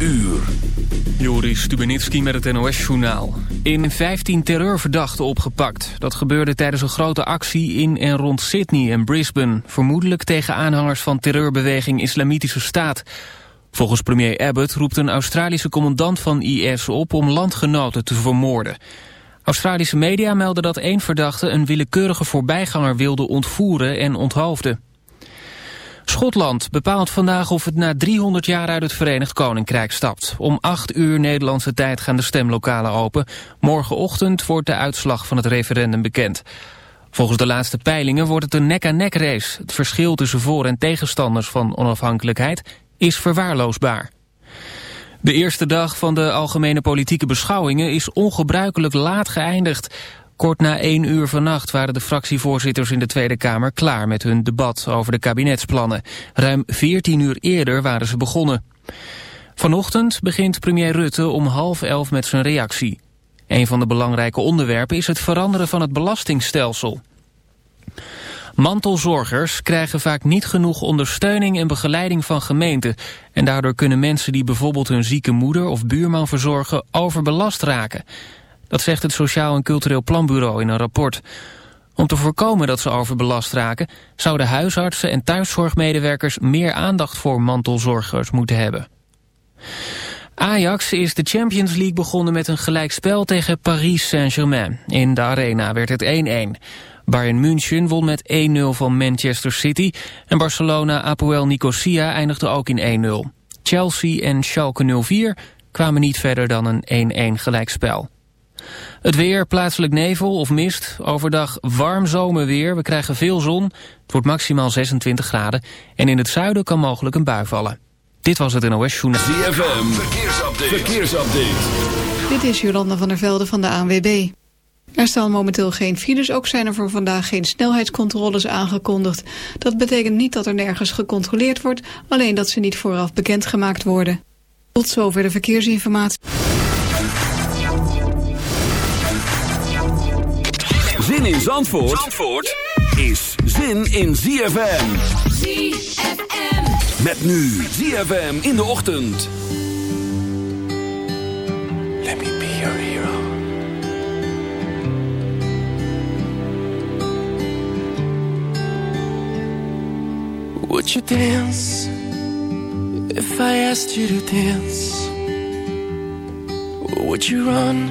uur. Joris Stubenitski met het NOS-journaal. In 15 terreurverdachten opgepakt. Dat gebeurde tijdens een grote actie in en rond Sydney en Brisbane. Vermoedelijk tegen aanhangers van terreurbeweging Islamitische Staat. Volgens premier Abbott roept een Australische commandant van IS op om landgenoten te vermoorden. Australische media melden dat één verdachte een willekeurige voorbijganger wilde ontvoeren en onthoofden. Schotland bepaalt vandaag of het na 300 jaar uit het Verenigd Koninkrijk stapt. Om 8 uur Nederlandse tijd gaan de stemlokalen open. Morgenochtend wordt de uitslag van het referendum bekend. Volgens de laatste peilingen wordt het een nek-aan-nek race. Het verschil tussen voor- en tegenstanders van onafhankelijkheid is verwaarloosbaar. De eerste dag van de algemene politieke beschouwingen is ongebruikelijk laat geëindigd. Kort na één uur vannacht waren de fractievoorzitters in de Tweede Kamer klaar met hun debat over de kabinetsplannen. Ruim 14 uur eerder waren ze begonnen. Vanochtend begint premier Rutte om half elf met zijn reactie. Een van de belangrijke onderwerpen is het veranderen van het belastingstelsel. Mantelzorgers krijgen vaak niet genoeg ondersteuning en begeleiding van gemeenten. En daardoor kunnen mensen die bijvoorbeeld hun zieke moeder of buurman verzorgen overbelast raken. Dat zegt het Sociaal en Cultureel Planbureau in een rapport. Om te voorkomen dat ze overbelast raken... zouden huisartsen en thuiszorgmedewerkers meer aandacht voor mantelzorgers moeten hebben. Ajax is de Champions League begonnen met een gelijkspel tegen Paris Saint-Germain. In de arena werd het 1-1. Bayern München won met 1-0 van Manchester City... en Barcelona Apoel Nicosia eindigde ook in 1-0. Chelsea en Schalke 04 kwamen niet verder dan een 1-1 gelijkspel. Het weer, plaatselijk nevel of mist. Overdag warm zomerweer. We krijgen veel zon. Het wordt maximaal 26 graden. En in het zuiden kan mogelijk een bui vallen. Dit was het NOS Journaal. ZFM, verkeersupdate. verkeersupdate. Dit is Jolanda van der Velde van de ANWB. Er staan momenteel geen files, ook zijn er voor vandaag geen snelheidscontroles aangekondigd. Dat betekent niet dat er nergens gecontroleerd wordt, alleen dat ze niet vooraf bekendgemaakt worden. Tot zover de verkeersinformatie. Zin in Zandvoort, Zandvoort is zin in ZFM. ZFM. Met nu ZFM in de ochtend. Let me be your hero. Would you dance if I asked you to dance? Would you run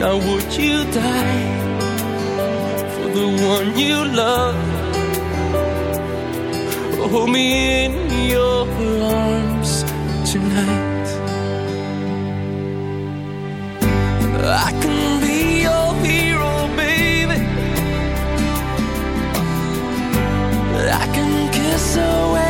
Now, would you die for the one you love? Hold me in your arms tonight. I can be your hero, baby. I can kiss away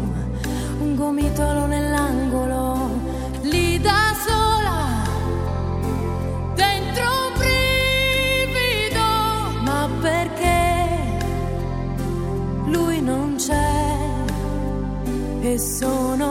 sono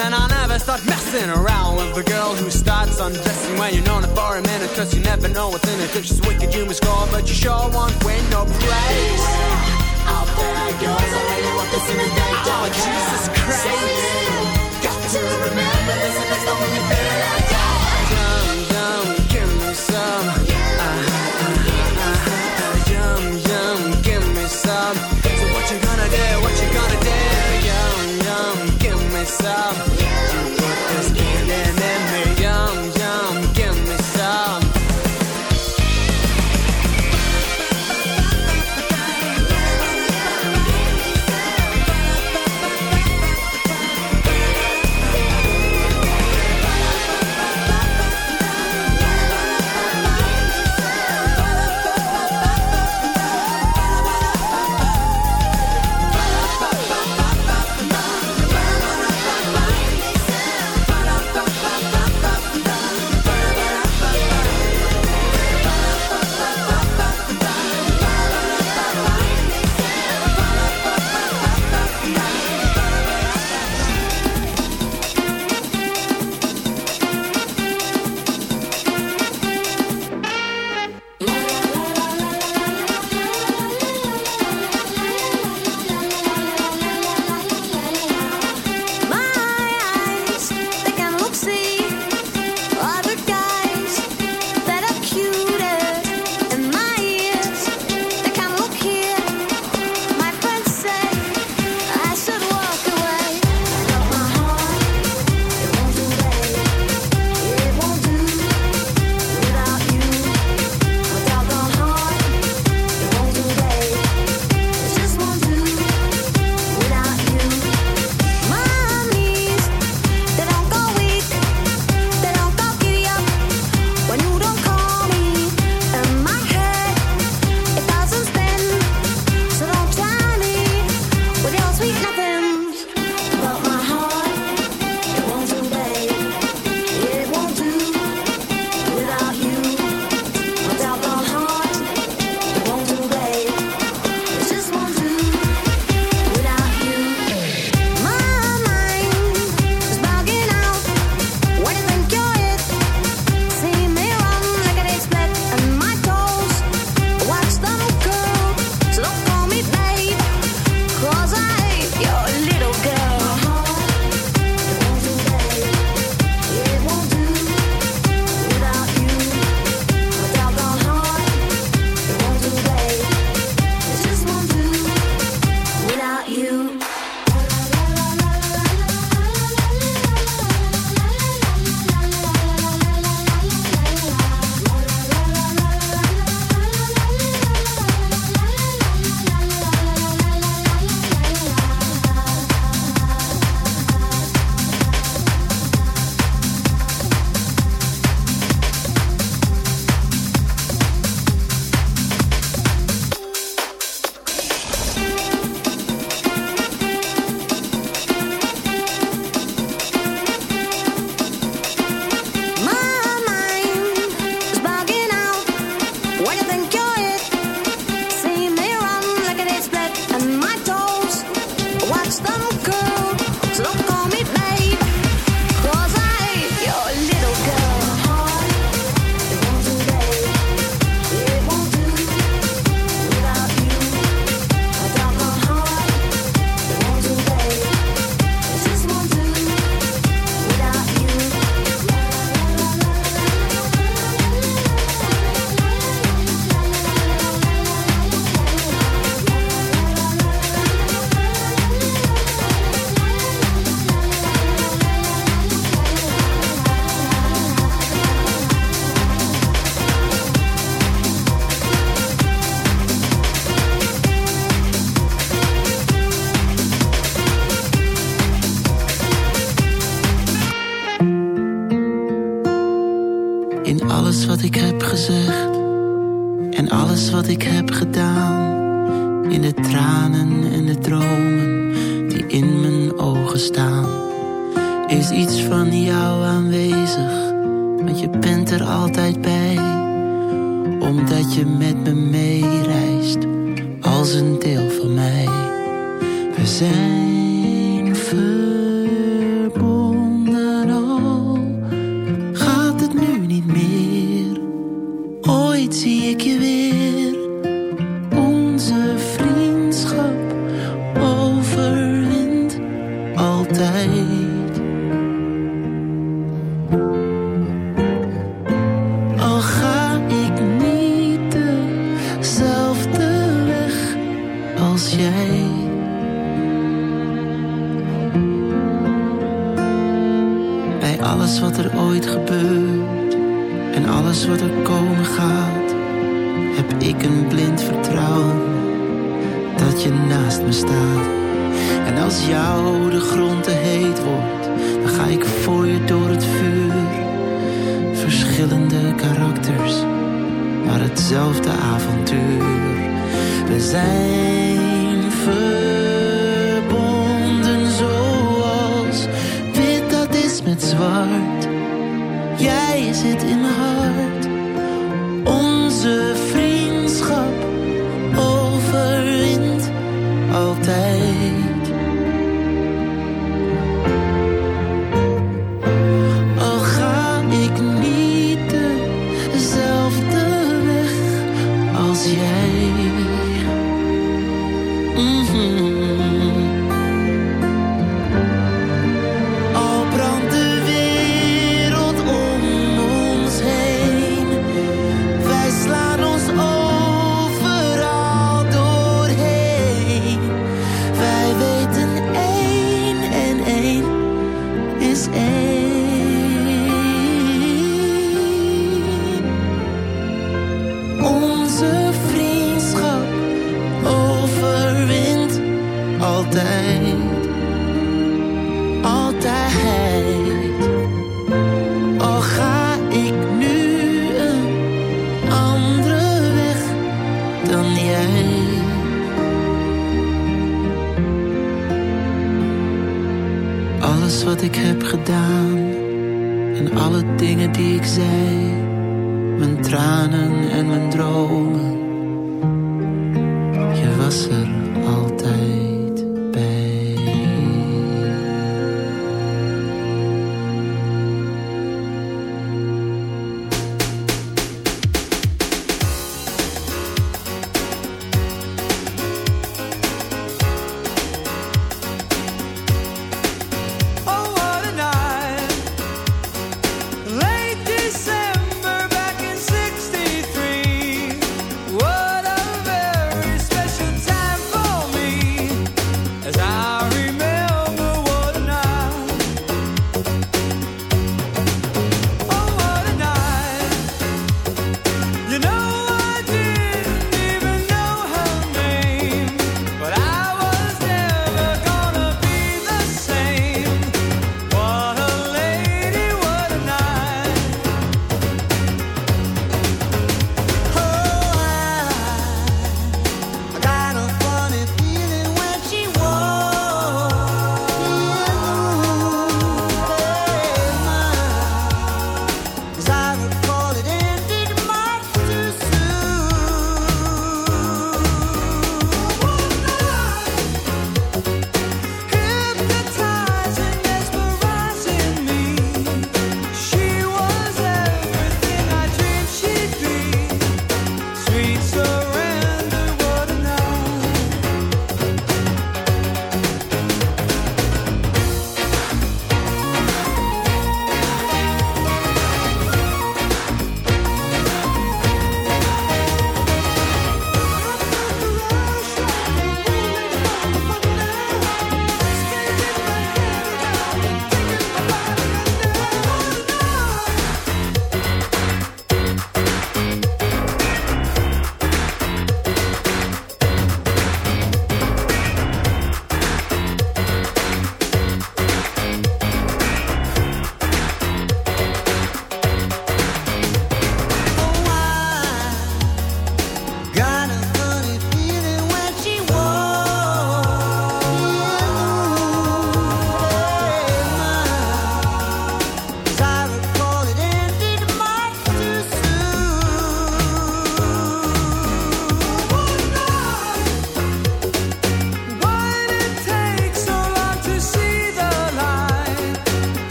and I never start messing around with a girl who starts undressing when you're known for a minute. Cause you never know what's in it. Cause she's wicked, you must call, but you sure won't win no praise. Beware, out there girls, I really want this in the daytime. Oh, Jesus Christ. naast me staat. En als jou de grond te heet wordt, dan ga ik voor je door het vuur. Verschillende karakters, maar hetzelfde avontuur. We zijn verbonden zoals wit dat is met zwart. Jij zit in mijn hart, onze